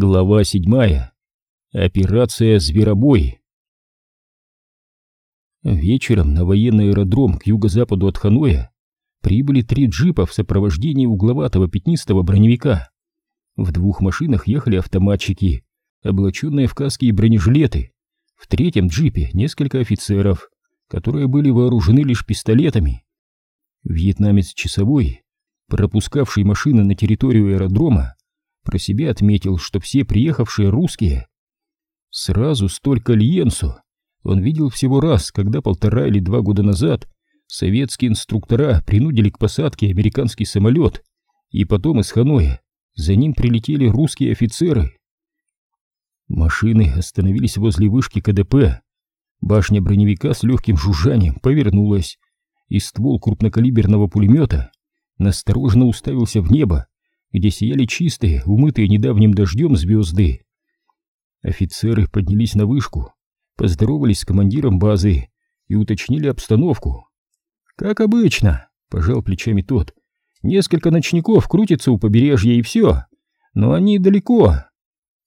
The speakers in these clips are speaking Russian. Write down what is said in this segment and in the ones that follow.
Глава седьмая. Операция «Зверобой». Вечером на военный аэродром к юго-западу от Ханоя прибыли три джипа в сопровождении угловатого пятнистого броневика. В двух машинах ехали автоматчики, облаченные в каски и бронежилеты. В третьем джипе несколько офицеров, которые были вооружены лишь пистолетами. Вьетнамец-часовой, пропускавший машины на территорию аэродрома, про себя отметил, что все приехавшие русские. Сразу столько льенсу он видел всего раз, когда полтора или два года назад советские инструктора принудили к посадке американский самолет, и потом из Ханоя за ним прилетели русские офицеры. Машины остановились возле вышки КДП. Башня броневика с легким жужжанием повернулась, и ствол крупнокалиберного пулемета настороженно уставился в небо, где сияли чистые, умытые недавним дождем звезды. Офицеры поднялись на вышку, поздоровались с командиром базы и уточнили обстановку. «Как обычно», — пожал плечами тот, — «несколько ночников крутятся у побережья и все, но они далеко».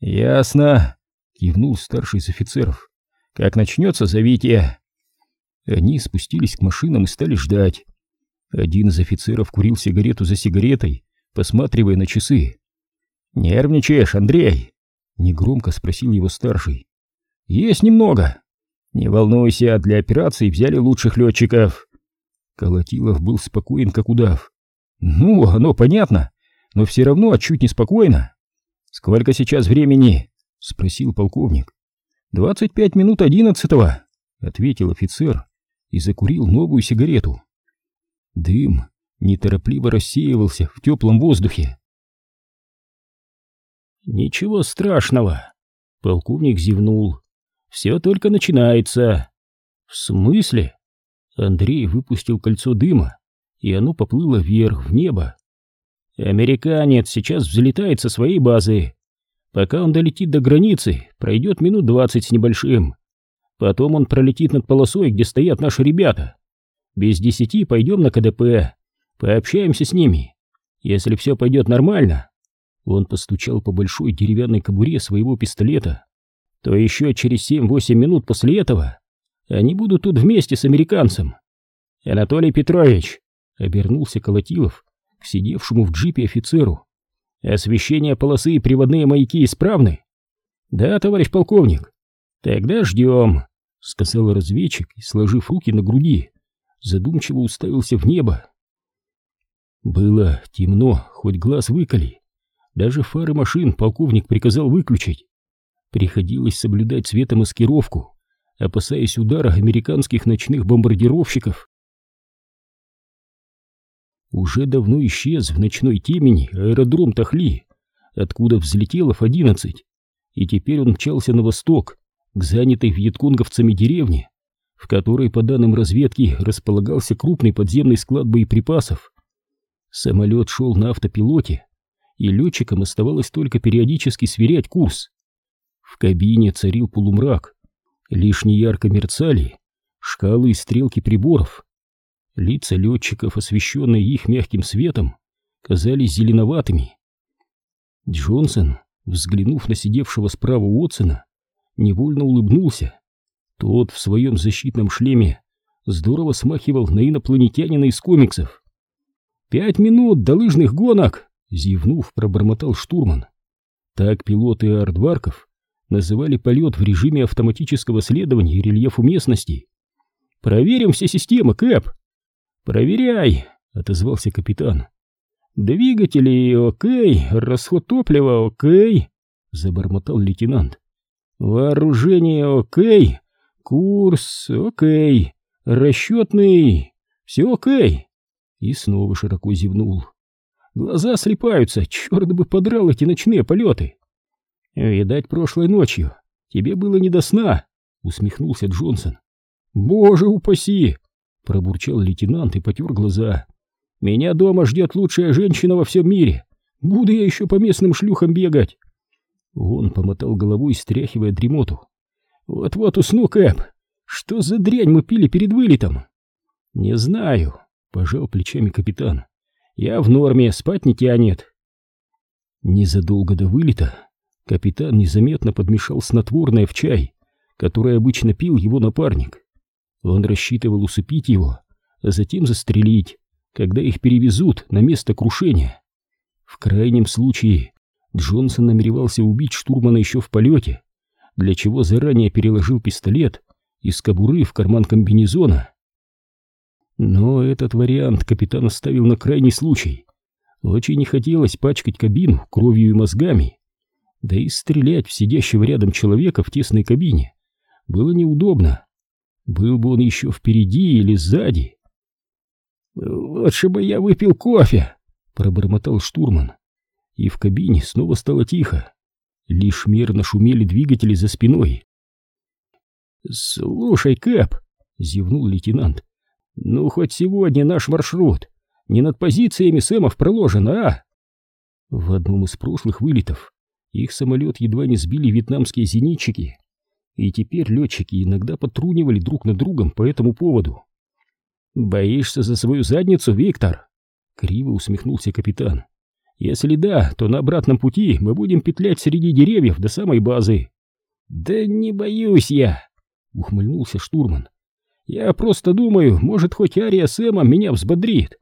«Ясно», — кивнул старший из офицеров. «Как начнется, зовите». Они спустились к машинам и стали ждать. Один из офицеров курил сигарету за сигаретой, посматривая на часы. «Нервничаешь, Андрей?» — негромко спросил его старший. «Есть немного. Не волнуйся, для операции взяли лучших летчиков». Колотилов был спокоен, как удав. «Ну, оно понятно, но все равно отчуть неспокойно». «Сколько сейчас времени?» — спросил полковник. «Двадцать пять минут одиннадцатого», — ответил офицер и закурил новую сигарету. Дым неторопливо рассеивался в теплом воздухе. «Ничего страшного», — полковник зевнул. «Все только начинается». «В смысле?» Андрей выпустил кольцо дыма, и оно поплыло вверх, в небо. «Американец сейчас взлетает со своей базы. Пока он долетит до границы, пройдет минут двадцать с небольшим. Потом он пролетит над полосой, где стоят наши ребята. Без десяти пойдем на КДП, Пообщаемся с ними. Если все пойдет нормально, он постучал по большой деревянной кобуре своего пистолета, то еще через 7-8 минут после этого они будут тут вместе с американцем. Анатолий Петрович, обернулся Колотилов к сидевшему в джипе офицеру. Освещение полосы и приводные маяки исправны? Да, товарищ полковник. Тогда ждем, сказал разведчик сложив руки на груди, задумчиво уставился в небо. Было темно, хоть глаз выколи. Даже фары машин полковник приказал выключить. Приходилось соблюдать цветомаскировку, опасаясь удара американских ночных бомбардировщиков. Уже давно исчез в ночной темени аэродром Тахли, откуда взлетел Ф-11, и теперь он мчался на восток, к занятой вьетконговцами деревне, в которой, по данным разведки, располагался крупный подземный склад боеприпасов. Самолет шел на автопилоте, и летчикам оставалось только периодически сверять курс. В кабине царил полумрак, лишь неярко мерцали шкалы и стрелки приборов. Лица летчиков, освещенные их мягким светом, казались зеленоватыми. Джонсон, взглянув на сидевшего справа Уотсона, невольно улыбнулся. Тот в своем защитном шлеме здорово смахивал на инопланетянина из комиксов. «Пять минут до лыжных гонок!» — зевнув, пробормотал штурман. Так пилоты ардварков называли полет в режиме автоматического следования рельефу местности. «Проверим все системы, Кэп!» «Проверяй!» — отозвался капитан. «Двигатели окей, расход топлива окей!» — забормотал лейтенант. «Вооружение окей, курс окей, расчетный, все окей!» И снова широко зевнул. Глаза слепаются, черт бы подрал эти ночные полеты. Видать, прошлой ночью тебе было не до сна, усмехнулся Джонсон. Боже упаси! Пробурчал лейтенант и потер глаза. Меня дома ждет лучшая женщина во всем мире. Буду я еще по местным шлюхам бегать. Он помотал головой, стряхивая дремоту. Вот-вот усну, Кэп. Что за дрянь мы пили перед вылетом? Не знаю, Пожал плечами капитан. Я в норме, спать не тянет. Незадолго до вылета Капитан незаметно подмешал снотворное в чай, который обычно пил его напарник. Он рассчитывал усыпить его, а затем застрелить, когда их перевезут на место крушения. В крайнем случае Джонсон намеревался убить штурмана еще в полете, для чего заранее переложил пистолет из кобуры в карман комбинезона. Но этот вариант капитан оставил на крайний случай. Очень не хотелось пачкать кабину кровью и мозгами. Да и стрелять в сидящего рядом человека в тесной кабине было неудобно. Был бы он еще впереди или сзади. «Лучше бы я выпил кофе», — пробормотал штурман. И в кабине снова стало тихо. Лишь мерно шумели двигатели за спиной. «Слушай, Кэп», — зевнул лейтенант, — «ну хоть сегодня наш маршрут не над позициями Сэмов проложен, а?» В одном из прошлых вылетов их самолет едва не сбили вьетнамские зенитчики, и теперь летчики иногда потрунивали друг над другом по этому поводу. «Боишься за свою задницу, Виктор?» — криво усмехнулся капитан. «Если да, то на обратном пути мы будем петлять среди деревьев до самой базы». «Да не боюсь я!» — ухмыльнулся штурман. «Я просто думаю, может, хоть Ария Сэма меня взбодрит».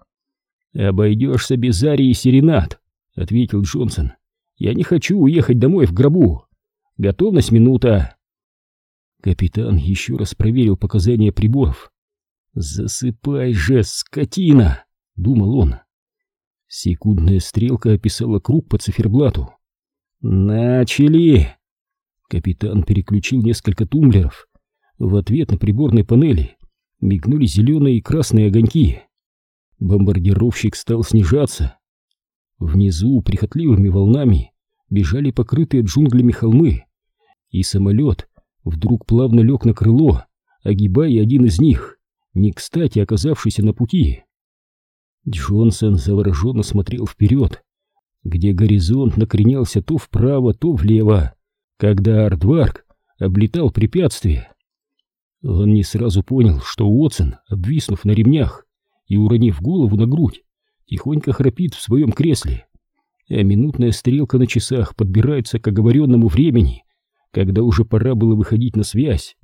«Обойдешься без Арии Серенат», — ответил Джонсон. «Я не хочу уехать домой в гробу. Готовность минута». Капитан еще раз проверил показания приборов. «Засыпай же, скотина!» — думал он. Секундная стрелка описала круг по циферблату. «Начали!» Капитан переключил несколько тумблеров. В ответ на приборной панели мигнули зеленые и красные огоньки. Бомбардировщик стал снижаться. Внизу прихотливыми волнами бежали покрытые джунглями холмы, и самолет вдруг плавно лег на крыло, огибая один из них, не кстати оказавшийся на пути. Джонсон завороженно смотрел вперед, где горизонт накренялся то вправо, то влево, когда Ардварк облетал препятствия. Он не сразу понял, что Уотсон, обвиснув на ремнях и уронив голову на грудь, тихонько храпит в своем кресле, а минутная стрелка на часах подбирается к оговоренному времени, когда уже пора было выходить на связь.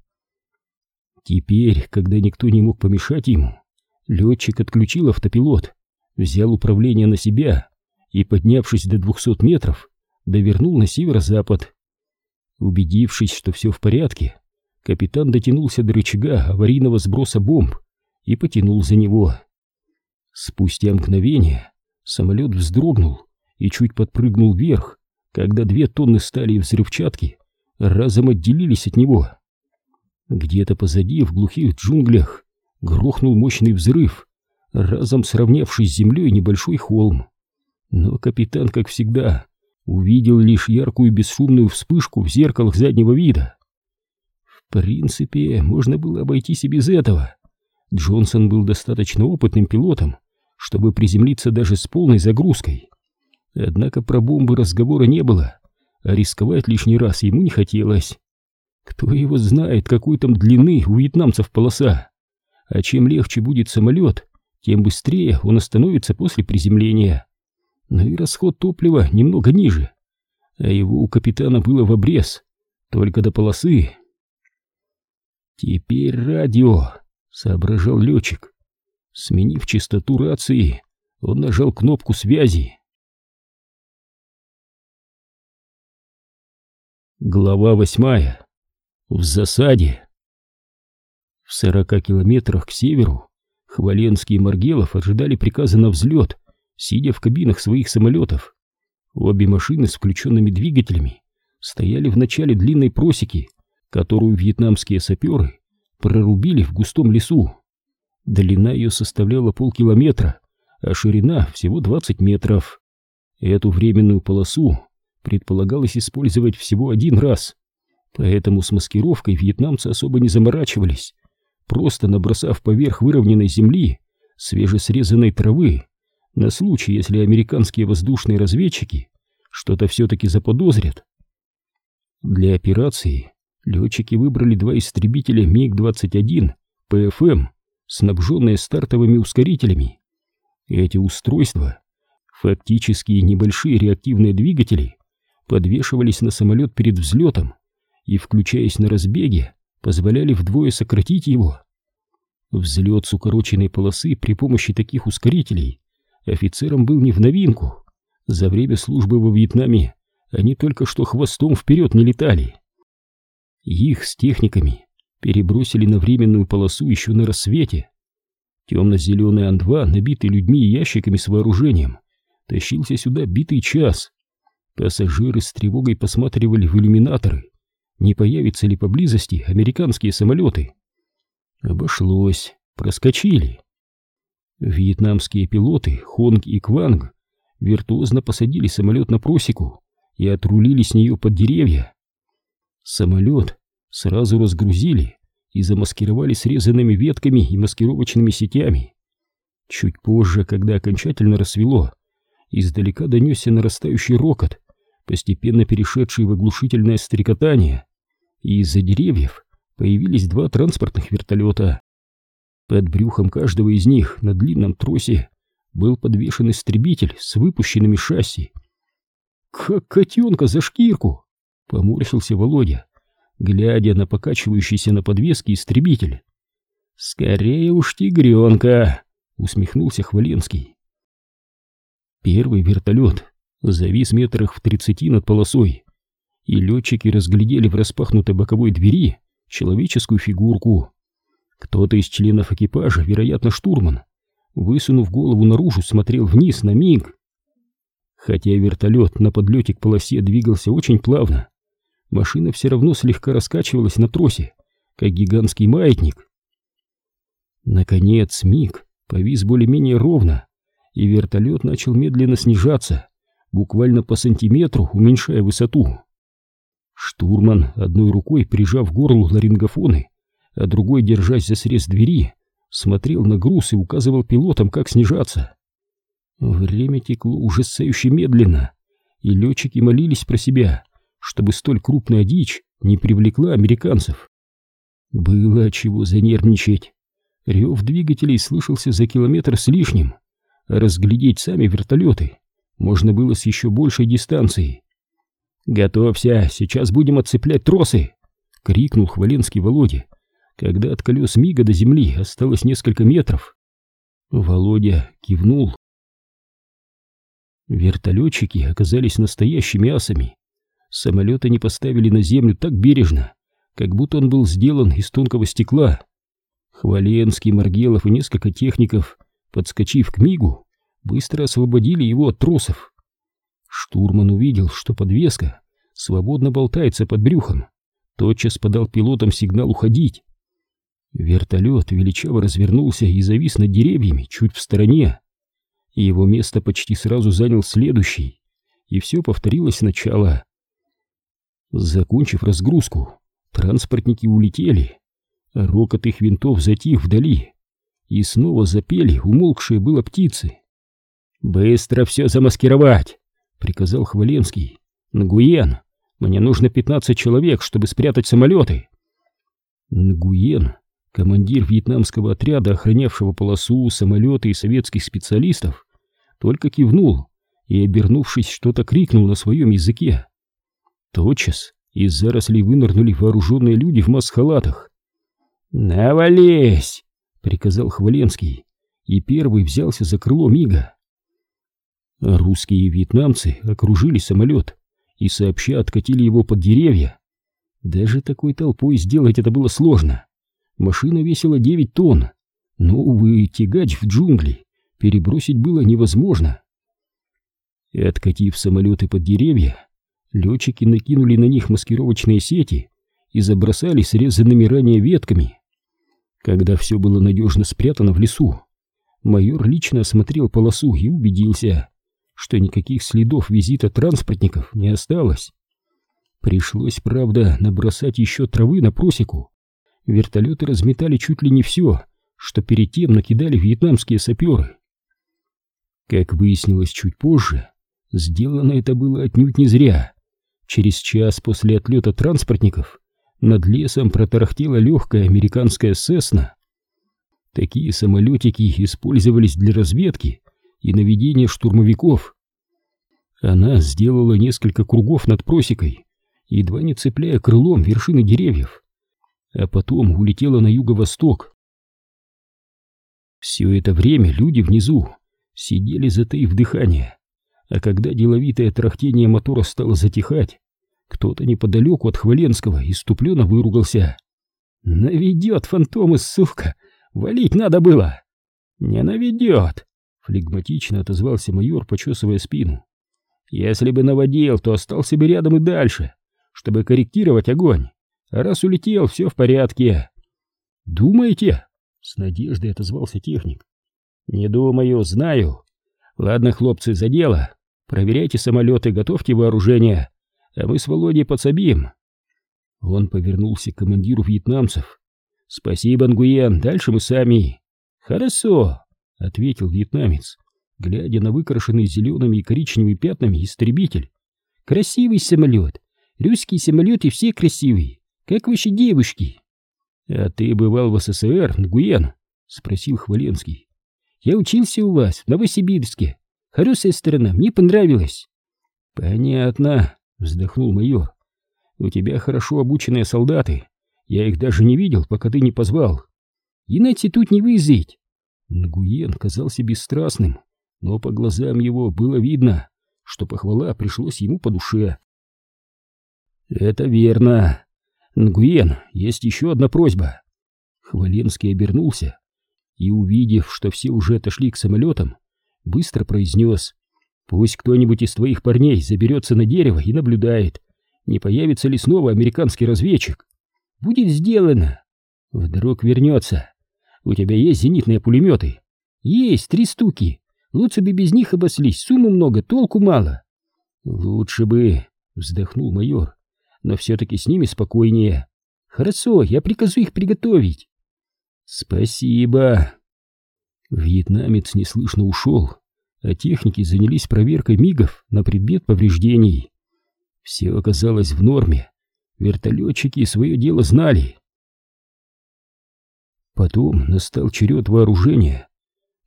Теперь, когда никто не мог помешать ему, летчик отключил автопилот, взял управление на себя и, поднявшись до двухсот метров, довернул на северо-запад. Убедившись, что все в порядке, капитан дотянулся до рычага аварийного сброса бомб и потянул за него. Спустя мгновение самолет вздрогнул и чуть подпрыгнул вверх, когда две тонны стали и взрывчатки разом отделились от него. Где-то позади, в глухих джунглях, грохнул мощный взрыв, разом сравнявший с землей небольшой холм. Но капитан, как всегда, увидел лишь яркую бесшумную вспышку в зеркалах заднего вида. Принципе, можно было обойтись и без этого. Джонсон был достаточно опытным пилотом, чтобы приземлиться даже с полной загрузкой. Однако про бомбы разговора не было, а рисковать лишний раз ему не хотелось. Кто его знает, какой там длины у вьетнамцев полоса. А чем легче будет самолет, тем быстрее он остановится после приземления. Но и расход топлива немного ниже, а его у капитана было в обрез, только до полосы. «Теперь радио», — соображал летчик. Сменив частоту рации, он нажал кнопку связи. Глава восьмая. В засаде. В сорока километрах к северу Хваленский и Маргелов ожидали приказа на взлет, сидя в кабинах своих самолетов. Обе машины с включенными двигателями стояли в начале длинной просеки, которую вьетнамские саперы прорубили в густом лесу. Длина ее составляла полкилометра, а ширина всего 20 метров. Эту временную полосу предполагалось использовать всего один раз, Поэтому с маскировкой вьетнамцы особо не заморачивались, просто набросав поверх выровненной земли свежесрезанной травы на случай, если американские воздушные разведчики что-то все-таки заподозрят. Для операции летчики выбрали два истребителя МиГ-21 ПФМ, снабженные стартовыми ускорителями. Эти устройства, фактически небольшие реактивные двигатели, подвешивались на самолет перед взлетом и, включаясь на разбеге, позволяли вдвое сократить его. Взлет с укороченной полосы при помощи таких ускорителей офицерам был не в новинку. За время службы во Вьетнаме они только что хвостом вперед не летали. Их с техниками перебросили на временную полосу еще на рассвете. Темно-зеленый Ан-2, набитый людьми и ящиками с вооружением, тащился сюда битый час. Пассажиры с тревогой посматривали в иллюминаторы, не появятся ли поблизости американские самолеты. Обошлось, проскочили. Вьетнамские пилоты Хонг и Кванг виртуозно посадили самолет на просеку и отрулили с нее под деревья. Самолет сразу разгрузили и замаскировали срезанными ветками и маскировочными сетями. Чуть позже, когда окончательно рассвело, издалека донесся нарастающий рокот, постепенно перешедший в оглушительное стрекотание, и из-за деревьев появились два транспортных вертолета. Под брюхом каждого из них на длинном тросе был подвешен истребитель с выпущенными шасси. «Как котенка за шкирку!» — поморщился Володя, глядя на покачивающийся на подвеске истребитель. «Скорее уж тигренка!» — усмехнулся Хваленский. Первый вертолет завис метрах в тридцати над полосой, и летчики разглядели в распахнутой боковой двери человеческую фигурку. Кто-то из членов экипажа, вероятно, штурман, высунув голову наружу, смотрел вниз на миг. Хотя вертолет на подлете к полосе двигался очень плавно, машина все равно слегка раскачивалась на тросе, как гигантский маятник. Наконец миг повис более-менее ровно, и вертолет начал медленно снижаться, буквально по сантиметру уменьшая высоту. Штурман, одной рукой прижав горлу ларингофоны, а другой, держась за срез двери, смотрел на груз и указывал пилотам, как снижаться. Время текло ужасающе медленно, и летчики молились про себя, чтобы столь крупная дичь не привлекла американцев. Было чего занервничать. Рев двигателей слышался за километр с лишним, а разглядеть сами вертолеты можно было с еще большей дистанции. «Готовься, сейчас будем отцеплять тросы!» — крикнул Хваленский Володя, когда от колес Мига до земли осталось несколько метров. Володя кивнул. Вертолетчики оказались настоящими асами. Самолет они поставили на землю так бережно, как будто он был сделан из тонкого стекла. Хваленский, Маргелов и несколько техников, подскочив к Мигу, быстро освободили его от тросов. Штурман увидел, что подвеска свободно болтается под брюхом. Тотчас подал пилотам сигнал уходить. Вертолет величаво развернулся и завис над деревьями чуть в стороне. Его место почти сразу занял следующий. И все повторилось сначала. Закончив разгрузку, транспортники улетели. рокот их винтов затих вдали. И снова запели умолкшие было птицы. «Быстро все замаскировать!» — приказал Хваленский. «Нгуен, мне нужно пятнадцать человек, чтобы спрятать самолеты!» Нгуен, командир вьетнамского отряда, охранявшего полосу, самолеты и советских специалистов, только кивнул и, обернувшись, что-то крикнул на своем языке. Тотчас из зарослей вынырнули вооруженные люди в маск-халатах. «Навались!» — приказал Хваленский, и первый взялся за крыло Мига. Русские и вьетнамцы окружили самолет и сообща откатили его под деревья. Даже такой толпой сделать это было сложно. Машина весила 9 тонн, но, увы, тягач в джунгли перебросить было невозможно. Откатив самолеты под деревья, летчики накинули на них маскировочные сети и забросали срезанными ранее ветками. Когда все было надежно спрятано в лесу, майор лично осмотрел полосу и убедился, что никаких следов визита транспортников не осталось. Пришлось, правда, набросать еще травы на просеку. Вертолеты разметали чуть ли не все, что перед тем накидали вьетнамские саперы. Как выяснилось чуть позже, сделано это было отнюдь не зря. Через час после отлета транспортников над лесом протарахтела легкая американская «Сесна». Такие самолетики использовались для разведки и наведения штурмовиков. Она сделала несколько кругов над просекой, едва не цепляя крылом вершины деревьев, а потом улетела на юго-восток. Все это время люди внизу сидели затаив дыхание, а когда деловитое трахтение мотора стало затихать, кто-то неподалеку от Хваленского иступленно выругался. «Наведет фантомы, сука! Валить надо было!» «Не наведет!» — флегматично отозвался майор, почесывая спину. «Если бы наводил, то остался бы рядом и дальше, чтобы корректировать огонь. А раз улетел, все в порядке». «Думаете?» — с надеждой отозвался техник. «Не думаю, знаю. Ладно, хлопцы, за дело. Проверяйте самолеты, готовьте вооружение, а мы с Володей подсобим». Он повернулся к командиру вьетнамцев. «Спасибо, Нгуен, дальше мы сами». «Хорошо», — ответил вьетнамец, глядя на выкрашенный зелеными и коричневыми пятнами истребитель. «Красивый самолет. Русские самолеты все красивые, как ваши девушки». «А ты бывал в СССР, Нгуен?» — спросил Хваленский. «Я учился у вас, в Новосибирске. Хорошая страна, мне понравилось». «Понятно», — вздохнул майор. «У тебя хорошо обученные солдаты. Я их даже не видел, пока ты не позвал. Иначе тут не выезжать». Нгуен казался бесстрастным, но по глазам его было видно, что похвала пришлось ему по душе. «Это верно. Нгуен, есть еще одна просьба». Хваленский обернулся и, увидев, что все уже отошли к самолетам, быстро произнес «Пусть кто-нибудь из твоих парней заберется на дерево и наблюдает, не появится ли снова американский разведчик. Будет сделано. Вдруг вернется. У тебя есть зенитные пулеметы? Есть, три штуки. Лучше бы без них обослись, суммы много, толку мало. Лучше бы, вздохнул майор, но все-таки с ними спокойнее. Хорошо, я прикажу их приготовить. Спасибо. Вьетнамец неслышно ушел, а техники занялись проверкой мигов на предмет повреждений. Все оказалось в норме. Вертолетчики свое дело знали. Потом настал черед вооружения.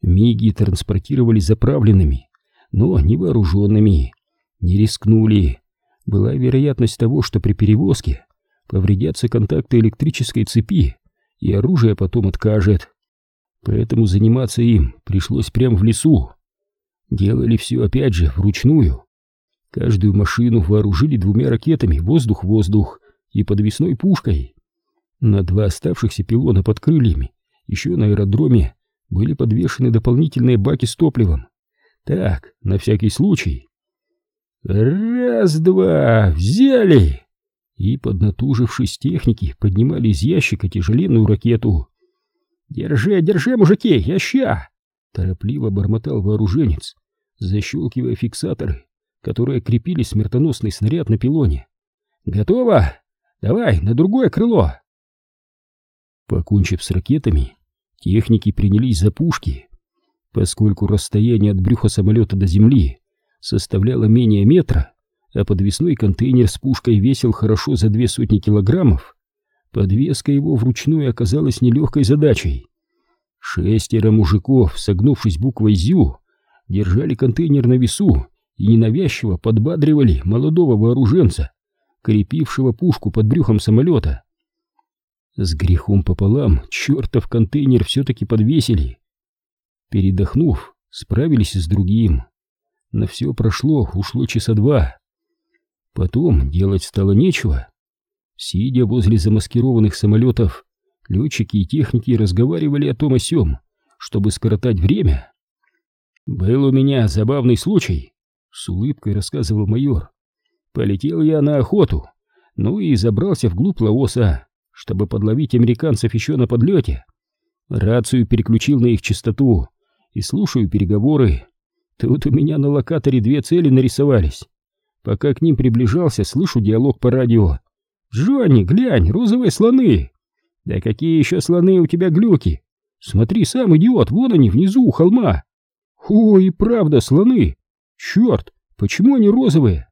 Миги транспортировали заправленными, но не вооруженными. Не рискнули. Была вероятность того, что при перевозке повредятся контакты электрической цепи, и оружие потом откажет. Поэтому заниматься им пришлось прямо в лесу. Делали все опять же вручную. Каждую машину вооружили двумя ракетами воздух-воздух и подвесной пушкой. На два оставшихся пилона под крыльями еще на аэродроме были подвешены дополнительные баки с топливом. Так, на всякий случай. Раз-два, взяли! И, поднатужившись техники, поднимали из ящика тяжеленную ракету. «Держи, держи, мужики, я ща!» Торопливо бормотал вооруженец, защелкивая фиксаторы, которые крепили смертоносный снаряд на пилоне. «Готово? Давай, на другое крыло!» Покончив с ракетами, техники принялись за пушки. Поскольку расстояние от брюха самолета до земли составляло менее метра, а подвесной контейнер с пушкой весил хорошо за две сотни килограммов, подвеска его вручную оказалась нелегкой задачей. Шестеро мужиков, согнувшись буквой «Зю», держали контейнер на весу и ненавязчиво подбадривали молодого вооруженца, крепившего пушку под брюхом самолета. С грехом пополам чертов контейнер все-таки подвесили. Передохнув, справились с другим. На все прошло, ушло часа два. Потом делать стало нечего. Сидя возле замаскированных самолетов, летчики и техники разговаривали о том о сём, чтобы скоротать время. «Был у меня забавный случай», — с улыбкой рассказывал майор. «Полетел я на охоту, ну и забрался вглубь Лаоса чтобы подловить американцев еще на подлете. Рацию переключил на их частоту и слушаю переговоры. Тут у меня на локаторе две цели нарисовались. Пока к ним приближался, слышу диалог по радио. «Джонни, глянь, розовые слоны!» «Да какие еще слоны у тебя глюки? Смотри сам, идиот, вон они, внизу, у холма!» «Ой, правда, слоны! Черт, почему они розовые?»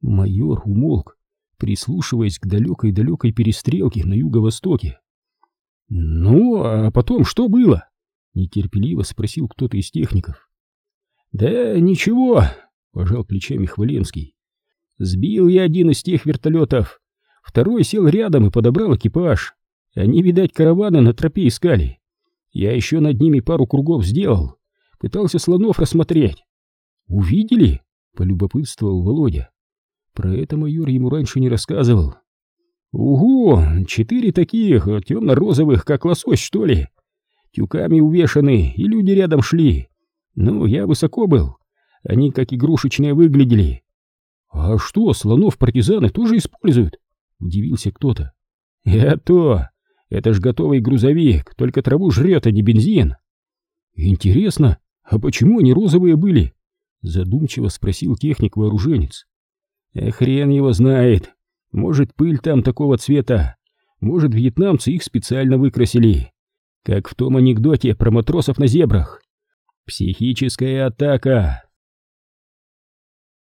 Майор умолк прислушиваясь к далекой-далекой перестрелке на юго-востоке. «Ну, а потом что было?» — нетерпеливо спросил кто-то из техников. «Да ничего», — пожал плечами Хваленский. Сбил я один из тех вертолетов. Второй сел рядом и подобрал экипаж. Они, видать, караваны на тропе искали. Я еще над ними пару кругов сделал. Пытался слонов рассмотреть. Увидели? Полюбопытствовал Володя. Про это майор ему раньше не рассказывал. Угу, четыре таких, темно-розовых, как лосось, что ли. Тюками увешаны, и люди рядом шли. Ну, я высоко был. Они как игрушечные выглядели. А что, слонов партизаны тоже используют? Удивился кто-то. Я то, это ж готовый грузовик, только траву жрет, а не бензин. Интересно, а почему они розовые были? Задумчиво спросил техник-вооруженец. Э, хрен его знает. Может, пыль там такого цвета. Может, вьетнамцы их специально выкрасили. Как в том анекдоте про матросов на зебрах. Психическая атака.